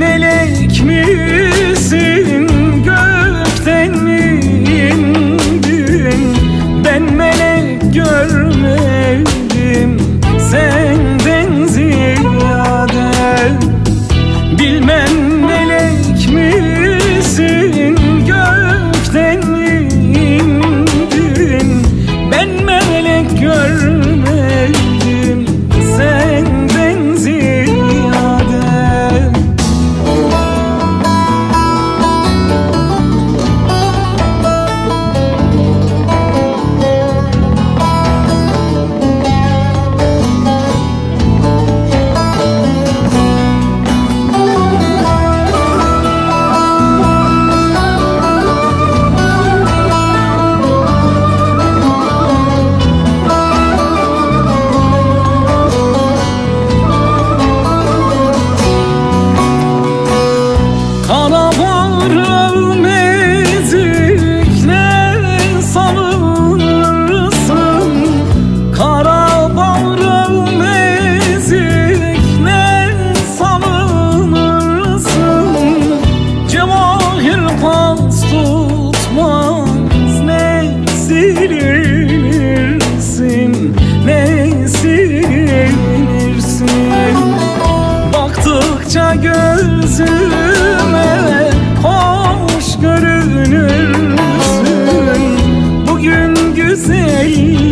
melek misin Thank you.